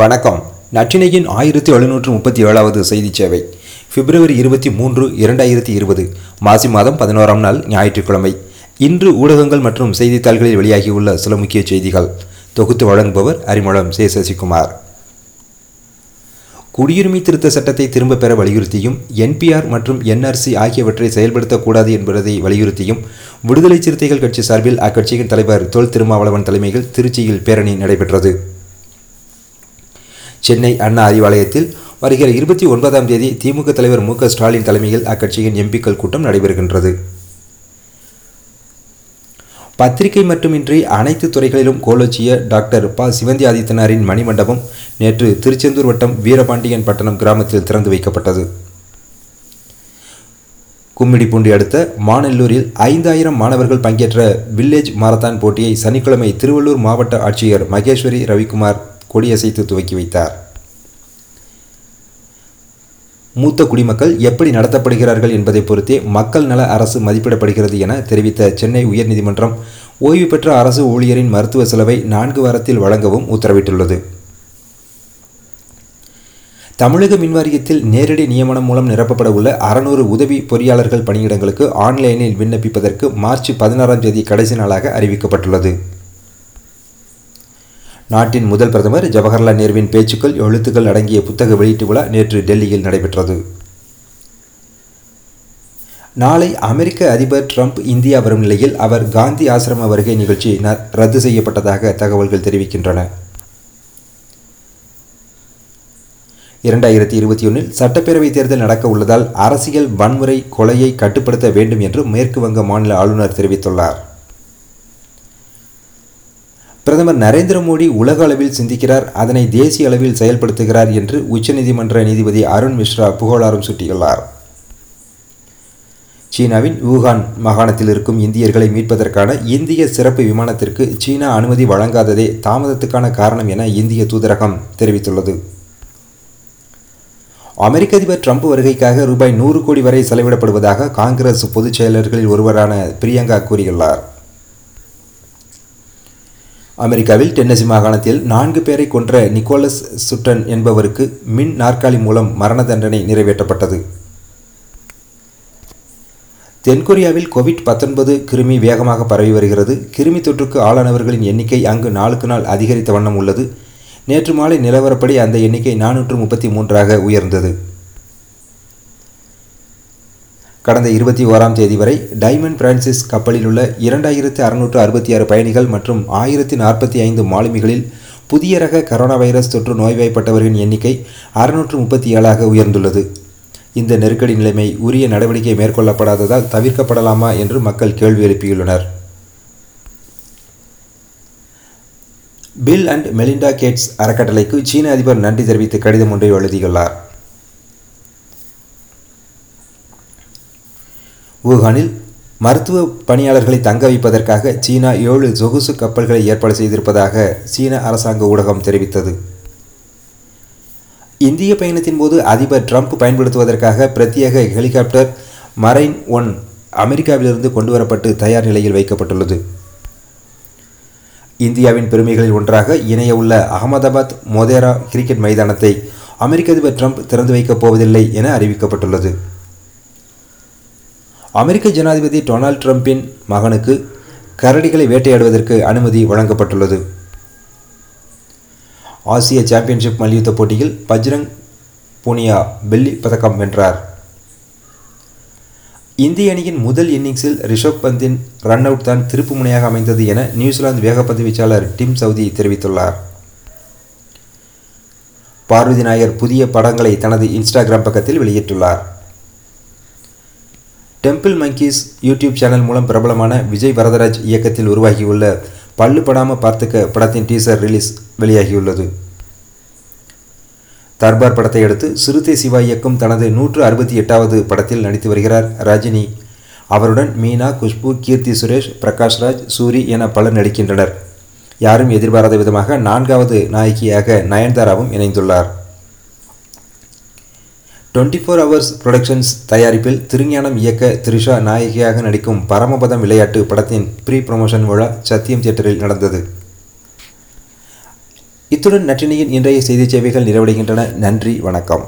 வணக்கம். நற்றினையின் ஆயிரத்தி எழுநூற்று முப்பத்தி ஏழாவது செய்தி சேவை. பிப்ரவரி இருபத்தி மூன்று இரண்டாயிரத்தி இருபது மாசி மாதம் பதினோராம் நாள் ஞாயிற்றுக்கிழமை. இன்று ஊடகங்கள் மற்றும் செய்தித்தாள்களில் வெளியாகியுள்ள சில முக்கிய செய்திகள். தொகுத்து வழங்குபவர் அறிமுகம் சே. சசிகுமார். குடியுரிமை திருத்த சட்டத்தை திரும்பப் பெற வலியுறுத்தியும் என்பிஆர் மற்றும் என்ஆர்சி ஆகியவற்றை செயல்படுத்தக்கூடாது என்பதை வலியுறுத்தியும் விடுதலை சிறுத்தைகள் கட்சி சார்பில் அக்கட்சியின் தலைவர் தொல் திருமாவளவன் தலைமையில் திருச்சியில் பேரணி நடைபெற்றது. சென்னை அண்ணா அறிவாலயத்தில் வருகிற இருபத்தி ஒன்பதாம் தேதி திமுக தலைவர் மு ஸ்டாலின் தலைமையில் அக்கட்சியின் எம்பிக்கள் கூட்டம் நடைபெறுகின்றது. பத்திரிகை மட்டுமின்றி அனைத்து துறைகளிலும் கோலோச்சிய டாக்டர் ப. சிவந்தி ஆதித்தனாரின் மணிமண்டபம் நேற்று திருச்செந்தூர் வட்டம் வீரபாண்டியன் பட்டணம் கிராமத்தில் திறந்து வைக்கப்பட்டது. கும்மிடிப்பூண்டி அடுத்த மாநல்லூரில் ஐந்தாயிரம் மாணவர்கள் பங்கேற்ற வில்லேஜ் மாரத்தான் போட்டியை சனிக்கிழமை திருவள்ளூர் மாவட்ட ஆட்சியர் மகேஸ்வரி ரவிக்குமார் கொடியசைத்து துவக்கி வைத்தார். மூத்த குடிமக்கள் எப்படி நடத்தப்படுகிறார்கள் என்பதை பொறுத்தே மக்கள் நல அரசு மதிப்பிடப்படுகிறது என தெரிவித்த சென்னை உயர்நீதிமன்றம் ஓய்வு பெற்ற அரசு ஊழியரின் மருத்துவ செலவை நான்கு வாரத்தில் வழங்கவும் உத்தரவிட்டுள்ளது. தமிழக மின்வாரியத்தில் நேரடி நியமனம் மூலம் நிரப்பப்பட உள்ள அறநூறு உதவி பொறியாளர்கள் பணியிடங்களுக்கு ஆன்லைனில் விண்ணப்பிப்பதற்கு மார்ச் பதினாறாம் தேதி கடைசி நாளாக அறிவிக்கப்பட்டுள்ளது. நாட்டின் முதல் பிரதமர் ஜவஹர்லால் நேருவின் பேச்சுக்கள் எழுத்துக்கள் அடங்கிய புத்தக வெளியீட்டு விழா நேற்று டெல்லியில் நடைபெற்றது. நாளை அமெரிக்க அதிபர் ட்ரம்ப் இந்தியா வரும் நிலையில் அவர் காந்தி ஆசிரம வருகை நிகழ்ச்சி ரத்து செய்யப்பட்டதாக தகவல்கள் தெரிவிக்கின்றன. இரண்டாயிரத்தி இருபத்தி ஒன்றில் சட்டப்பேரவைத் தேர்தல் நடக்க உள்ளதால் அரசியல் வன்முறை கொலையை கட்டுப்படுத்த வேண்டும் என்று மேற்கு வங்க மாநில ஆளுநர் தெரிவித்துள்ளார். பிரதமர் நரேந்திர மோடி உலக அளவில் சிந்திக்கிறார் அதனை தேசிய அளவில் செயல்படுத்துகிறார் என்று உச்சநீதிமன்ற நீதிபதி அருண் மிஸ்ரா புகழாரம் சூட்டியுள்ளார். சீனாவின் வூகான் மாகாணத்தில் இருக்கும் இந்தியர்களை மீட்பதற்கான இந்திய சிறப்பு விமானத்திற்கு சீனா அனுமதி வழங்காததே தாமதத்துக்கான காரணம் என இந்திய தூதரகம் தெரிவித்துள்ளது. அமெரிக்க அதிபர் ட்ரம்ப் வருகைக்காக ரூபாய் நூறு கோடி வரை செலவிடப்படுவதாக காங்கிரஸ் பொதுச் செயலர்களில் ஒருவரான பிரியங்கா கூறியுள்ளார். அமெரிக்காவில் டென்னசி மாகாணத்தில் நான்கு பேரை கொன்ற நிக்கோலஸ் சுட்டன் என்பவருக்கு மின் நாற்காலி மூலம் மரண தண்டனை நிறைவேற்றப்பட்டது. தென்கொரியாவில் கோவிட் பத்தொன்பது கிருமி வேகமாக பரவி வருகிறது. கிருமி தொற்றுக்கு ஆளானவர்களின் எண்ணிக்கை அங்கு நாளுக்கு நாள் அதிகரித்த வண்ணம் உள்ளது. நேற்று மாலை நிலவரப்படி அந்த எண்ணிக்கை நானூற்று முப்பத்தி மூன்றாக உயர்ந்தது. கடந்த இருபத்தி ஓராம் தேதி வரை டைமண்ட் பிரான்சிஸ் கப்பலில் உள்ள இரண்டாயிரத்து அறுநூற்று அறுபத்தி ஆறு பயணிகள் மற்றும் ஆயிரத்தி நாற்பத்தி ஐந்து மாலுமிகளில் புதிய ரக கரோனா வைரஸ் தொற்று நோய்வாய்ப்பட்டவர்களின் எண்ணிக்கை அறுநூற்று முப்பத்தி ஏழாக உயர்ந்துள்ளது. இந்த நெருக்கடி நிலைமை உரிய நடவடிக்கை மேற்கொள்ளப்படாததால் தவிர்க்கப்படலாமா என்று மக்கள் கேள்வி எழுப்பியுள்ளனர். பில் அண்ட் மெலிண்டா கேட்ஸ் அறக்கட்டளைக்கு சீன அதிபர் நன்றி தெரிவித்து கடிதம் ஒன்றை எழுதியுள்ளார். வூஹானில் மருத்துவ பணியாளர்களை தங்க வைப்பதற்காக சீனா ஏழு சொகுசு கப்பல்களை ஏற்பாடு செய்திருப்பதாக சீன அரசாங்க ஊடகம் தெரிவித்தது. இந்திய பயணத்தின் போது அதிபர் ட்ரம்ப் பயன்படுத்துவதற்காக பிரத்யேக ஹெலிகாப்டர் மரைன் ஒன் அமெரிக்காவிலிருந்து கொண்டுவரப்பட்டு தயார் நிலையில் வைக்கப்பட்டுள்ளது. இந்தியாவின் பெருமைகளில் ஒன்றாக இணைய உள்ள அகமதாபாத் மொதேரா கிரிக்கெட் மைதானத்தை அமெரிக்க அதிபர் ட்ரம்ப் திறந்து வைக்கப் போவதில்லை என அறிவிக்கப்பட்டுள்ளது. அமெரிக்க ஜனாதிபதி டொனால்ட் ட்ரம்பின் மகனுக்கு கரடிகளை வேட்டையாடுவதற்கு அனுமதி வழங்கப்பட்டுள்ளது. ஆசிய சாம்பியன்ஷிப் மல்யுத்த போட்டியில் பஜ்ரங் புனியா வெள்ளி பதக்கம் வென்றார். இந்திய அணியின் முதல் இன்னிங்ஸில் ரிஷப் பந்தின் ரன் அவுட் தான் திருப்பு முனையாக அமைந்தது என நியூசிலாந்து வேகப்பந்து வீச்சாளர் டிம் சவுதி தெரிவித்துள்ளார். பார்வதி நாயர் புதிய படங்களை தனது இன்ஸ்டாகிராம் பக்கத்தில் வெளியிட்டுள்ளார். டெம்பிள் மங்கீஸ் யூடியூப் சேனல் மூலம் பிரபலமான விஜய் வரதராஜ் இயக்கத்தில் உருவாகியுள்ள பல்லு படாமல் பார்த்துக்க படத்தின் டீசர் ரிலீஸ் வெளியாகியுள்ளது. தர்பார் படத்தை அடுத்து சிறுத்தை சிவா இயக்கும் தனது நூற்று அறுபத்தி எட்டாவது படத்தில் நடித்து வருகிறார் ரஜினி. அவருடன் மீனா குஷ்பு கீர்த்தி சுரேஷ் பிரகாஷ்ராஜ் சூரி என பலர் நடிக்கின்றனர். யாரும் எதிர்பாராத விதமாக நான்காவது நாயகியாக நயன்தாராவும் இணைந்துள்ளார். டுவெண்ட்டி ஃபோர் ஹவர்ஸ் ப்ரொடக்ஷன்ஸ் தயாரிப்பில் திருஞானம் இயக்க த்ரிஷா நாயகியாக நடிக்கும் பரமபதம் விளையாட்டு படத்தின் ப்ரீ ப்ரமோஷன் விழா சத்தியம் தியேட்டரில் நடந்தது. இத்துடன் நற்றினியின் இன்றைய செய்தி சேவைகள் நிறைவடைகின்றன. நன்றி வணக்கம்.